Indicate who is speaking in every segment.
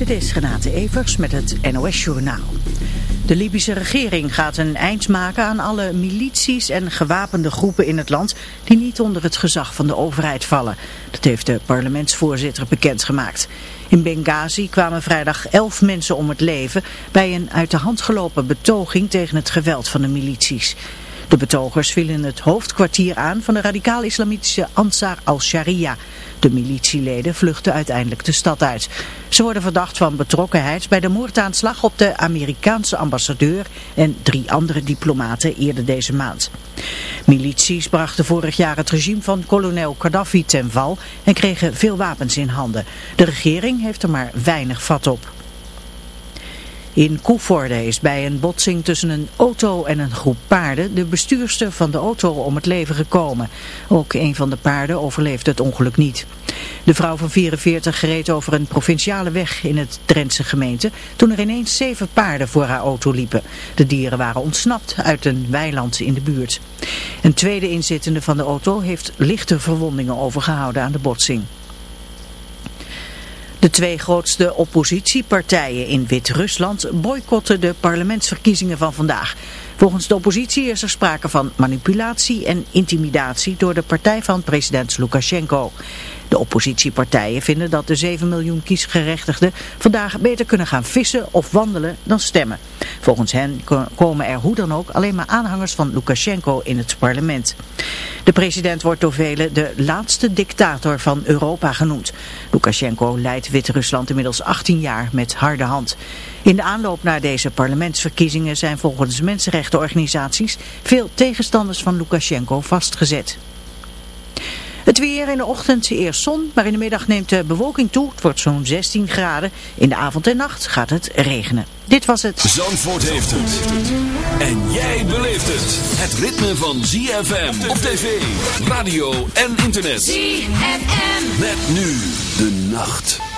Speaker 1: Dit is Renate Evers met het NOS Journaal. De Libische regering gaat een eind maken aan alle milities en gewapende groepen in het land die niet onder het gezag van de overheid vallen. Dat heeft de parlementsvoorzitter bekendgemaakt. In Benghazi kwamen vrijdag elf mensen om het leven bij een uit de hand gelopen betoging tegen het geweld van de milities. De betogers vielen het hoofdkwartier aan van de radicaal-islamitische Ansar al-Sharia. De militieleden vluchten uiteindelijk de stad uit. Ze worden verdacht van betrokkenheid bij de moordaanslag op de Amerikaanse ambassadeur en drie andere diplomaten eerder deze maand. Milities brachten vorig jaar het regime van kolonel Gaddafi ten val en kregen veel wapens in handen. De regering heeft er maar weinig vat op. In Koevoorde is bij een botsing tussen een auto en een groep paarden de bestuurster van de auto om het leven gekomen. Ook een van de paarden overleefde het ongeluk niet. De vrouw van 44 reed over een provinciale weg in het Drentse gemeente toen er ineens zeven paarden voor haar auto liepen. De dieren waren ontsnapt uit een weiland in de buurt. Een tweede inzittende van de auto heeft lichte verwondingen overgehouden aan de botsing. De twee grootste oppositiepartijen in Wit-Rusland boycotten de parlementsverkiezingen van vandaag. Volgens de oppositie is er sprake van manipulatie en intimidatie door de partij van president Lukashenko. De oppositiepartijen vinden dat de 7 miljoen kiesgerechtigden vandaag beter kunnen gaan vissen of wandelen dan stemmen. Volgens hen komen er hoe dan ook alleen maar aanhangers van Lukashenko in het parlement. De president wordt door velen de laatste dictator van Europa genoemd. Lukashenko leidt Wit-Rusland inmiddels 18 jaar met harde hand. In de aanloop naar deze parlementsverkiezingen zijn volgens mensenrechtenorganisaties veel tegenstanders van Lukashenko vastgezet. Het weer in de ochtend eerst zon, maar in de middag neemt de bewolking toe. Het wordt zo'n 16 graden. In de avond en nacht gaat het regenen. Dit was het.
Speaker 2: Zandvoort heeft het. En jij beleeft het. Het ritme van ZFM op tv, radio en internet. ZFM. Met nu de nacht.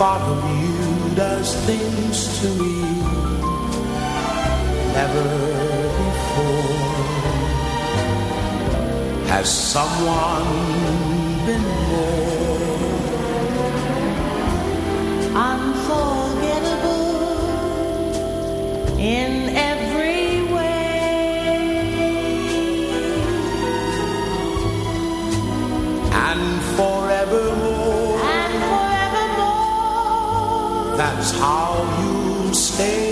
Speaker 3: Father
Speaker 2: you does things to me Never
Speaker 3: before. Has someone been more Unforgettable In every that's how you stay.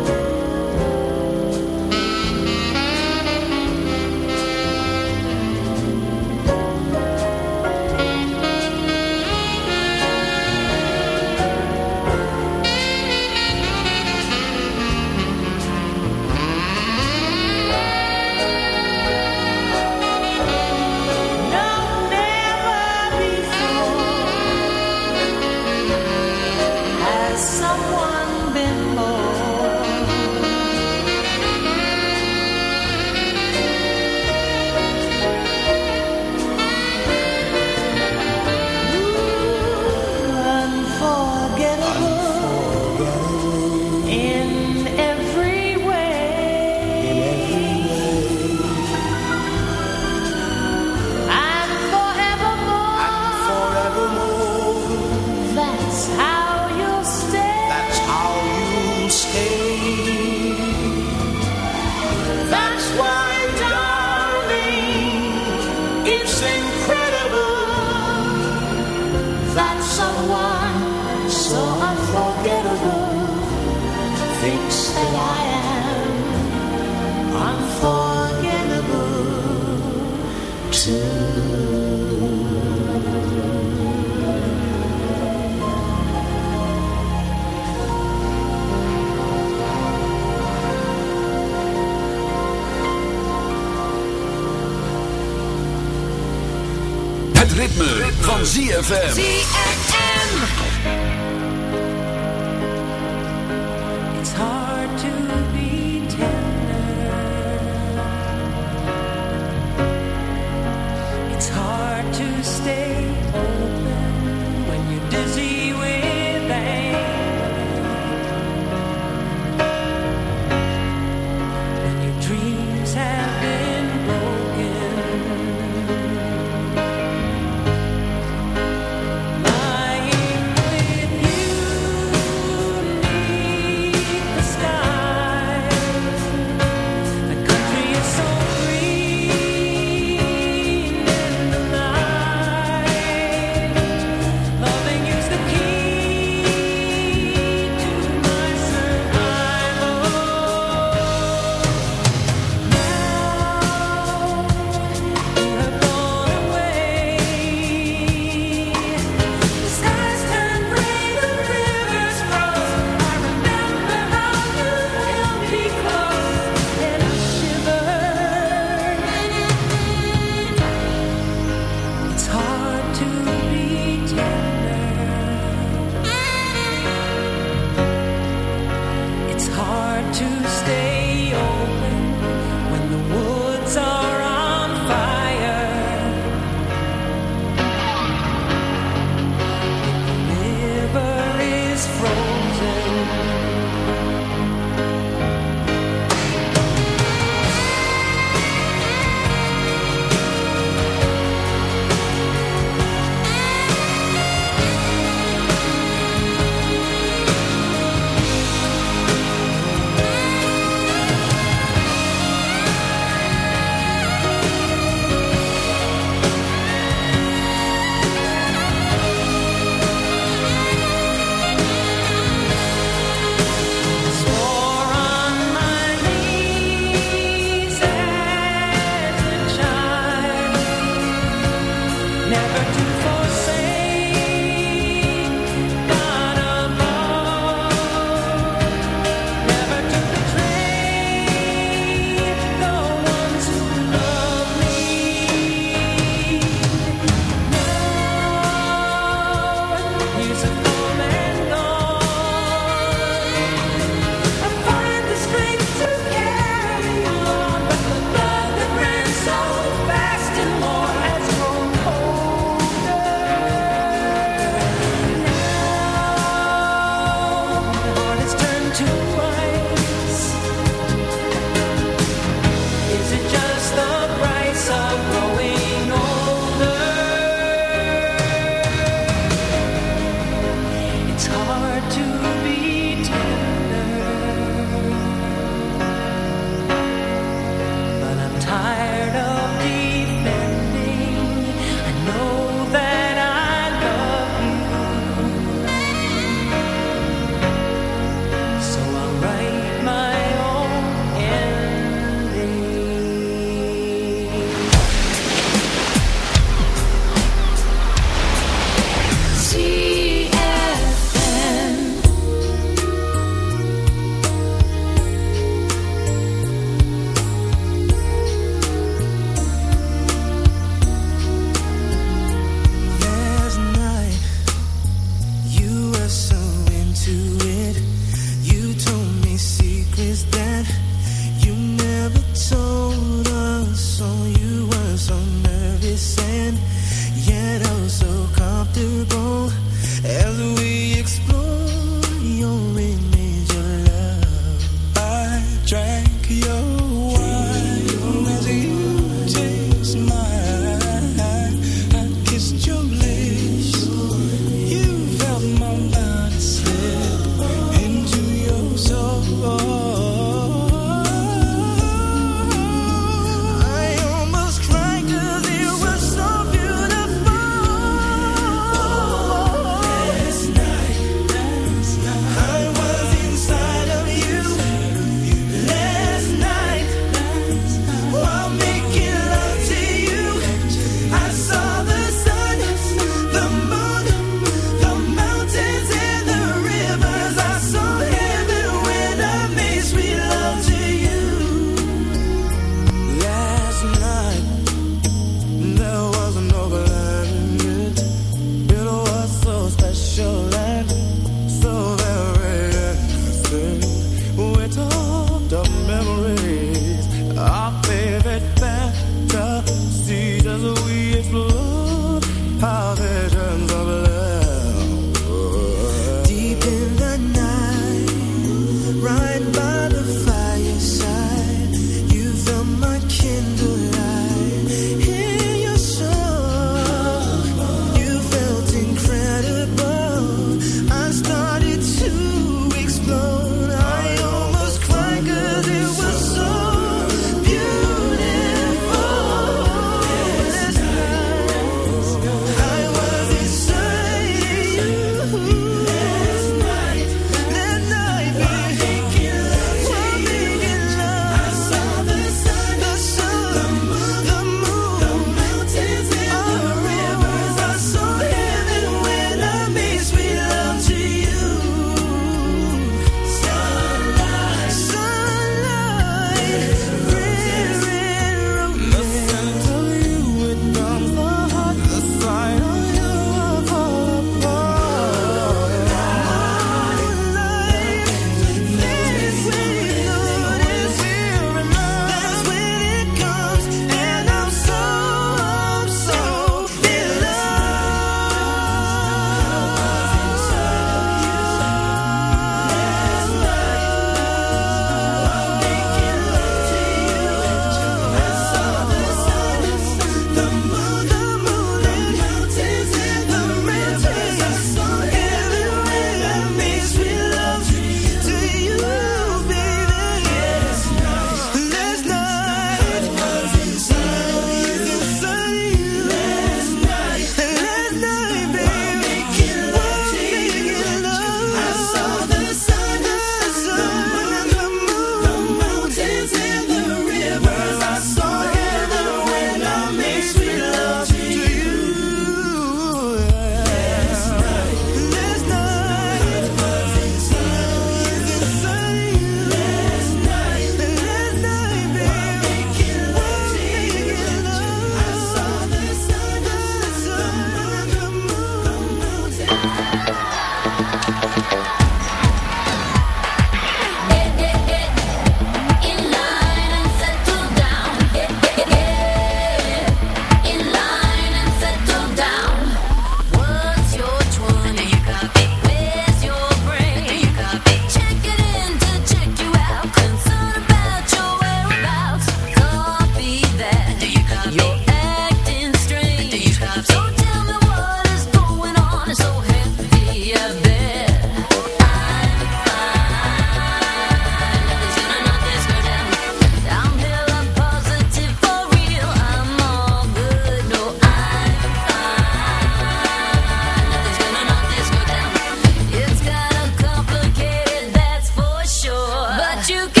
Speaker 3: you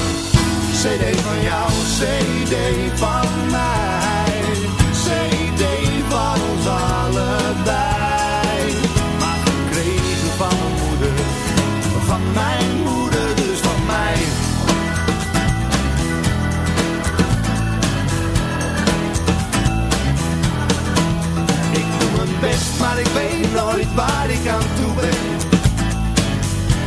Speaker 4: CD van jou, CD van mij. CD van ons allebei. Maar gekregen van mijn moeder, van mijn moeder, dus van mij. Ik doe mijn best, maar ik weet nooit waar ik aan toe ben.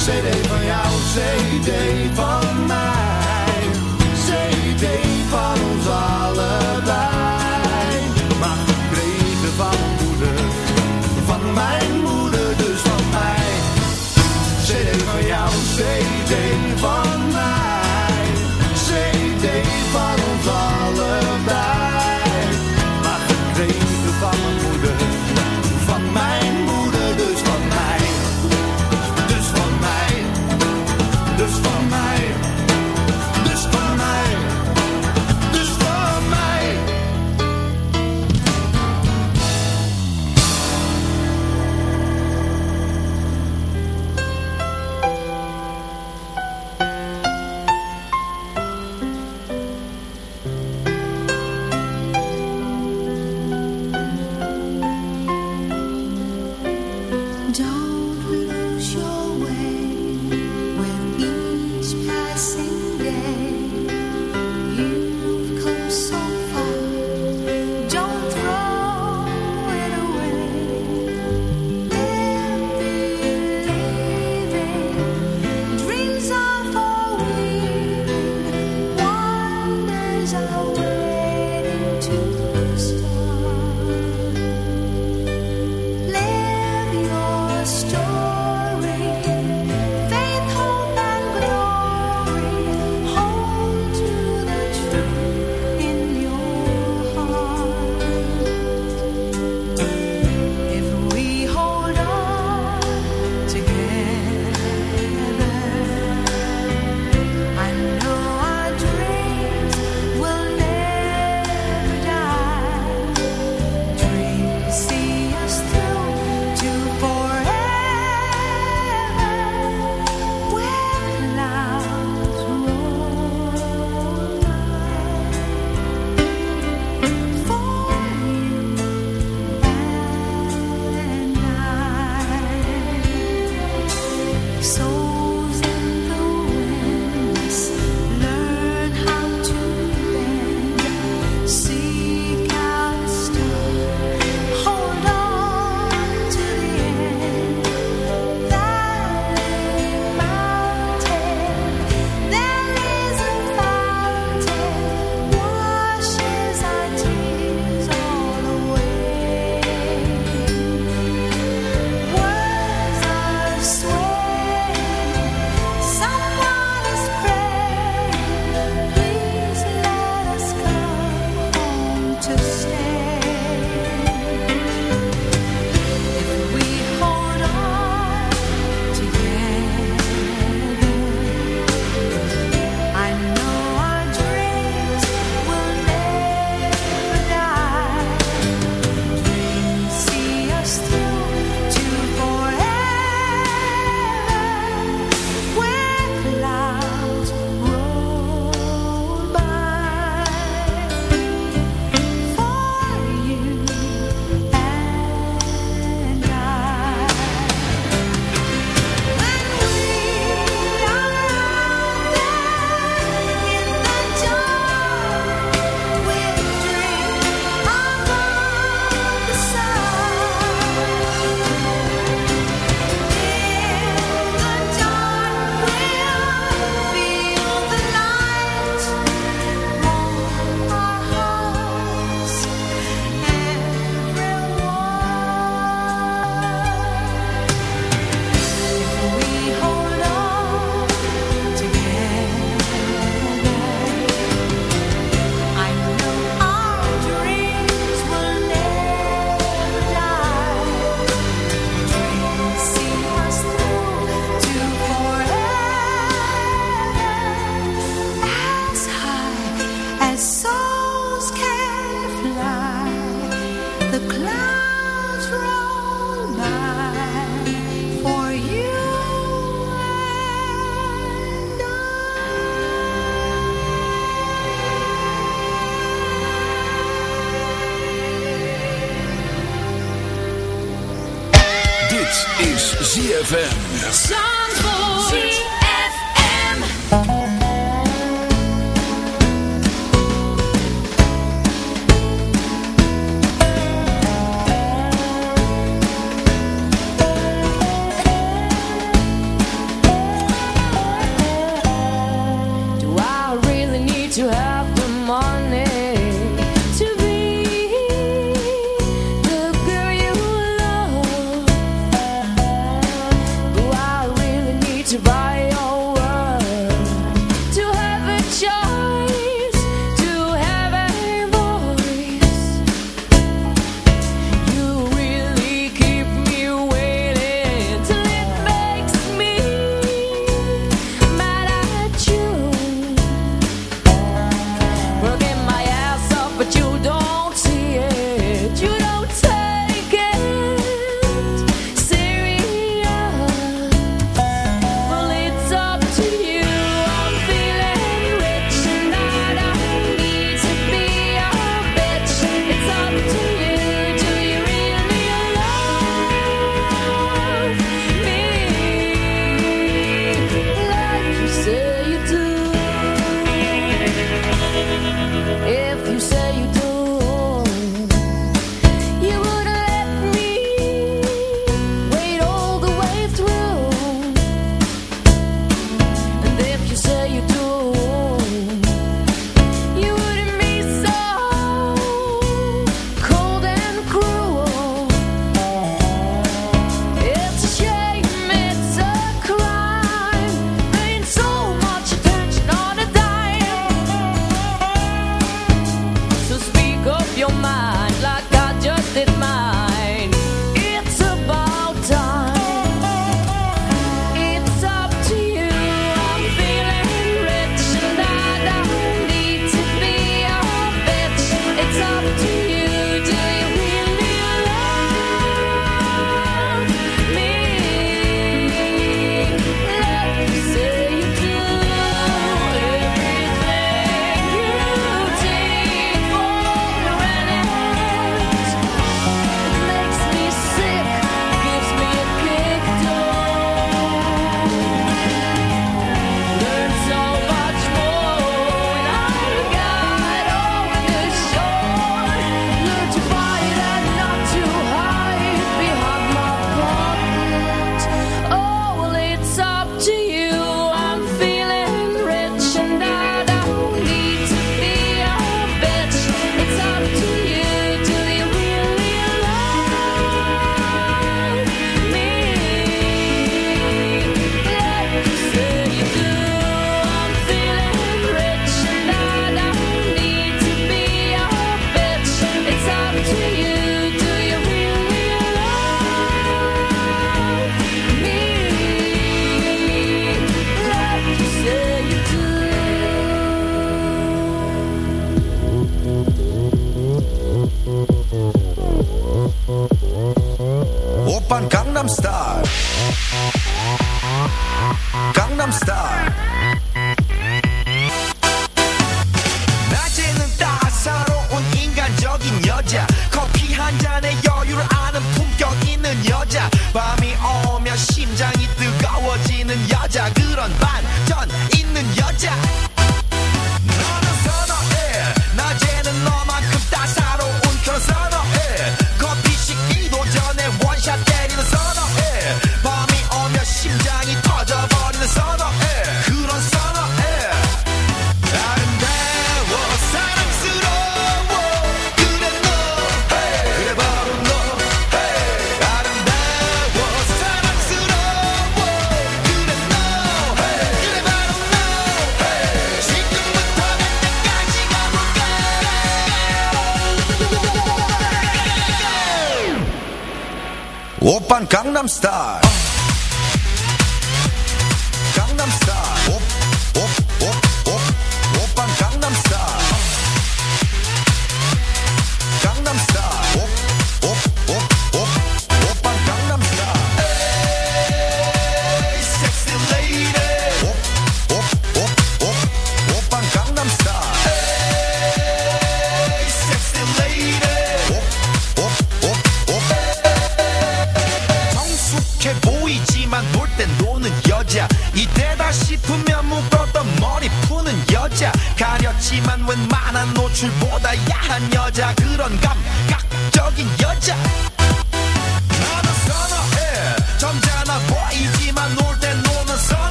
Speaker 4: CD van jou, CD van mij. CD van ons allebei.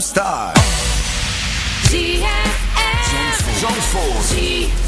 Speaker 5: Star.
Speaker 6: ZFM.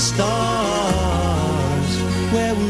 Speaker 7: stars where
Speaker 3: we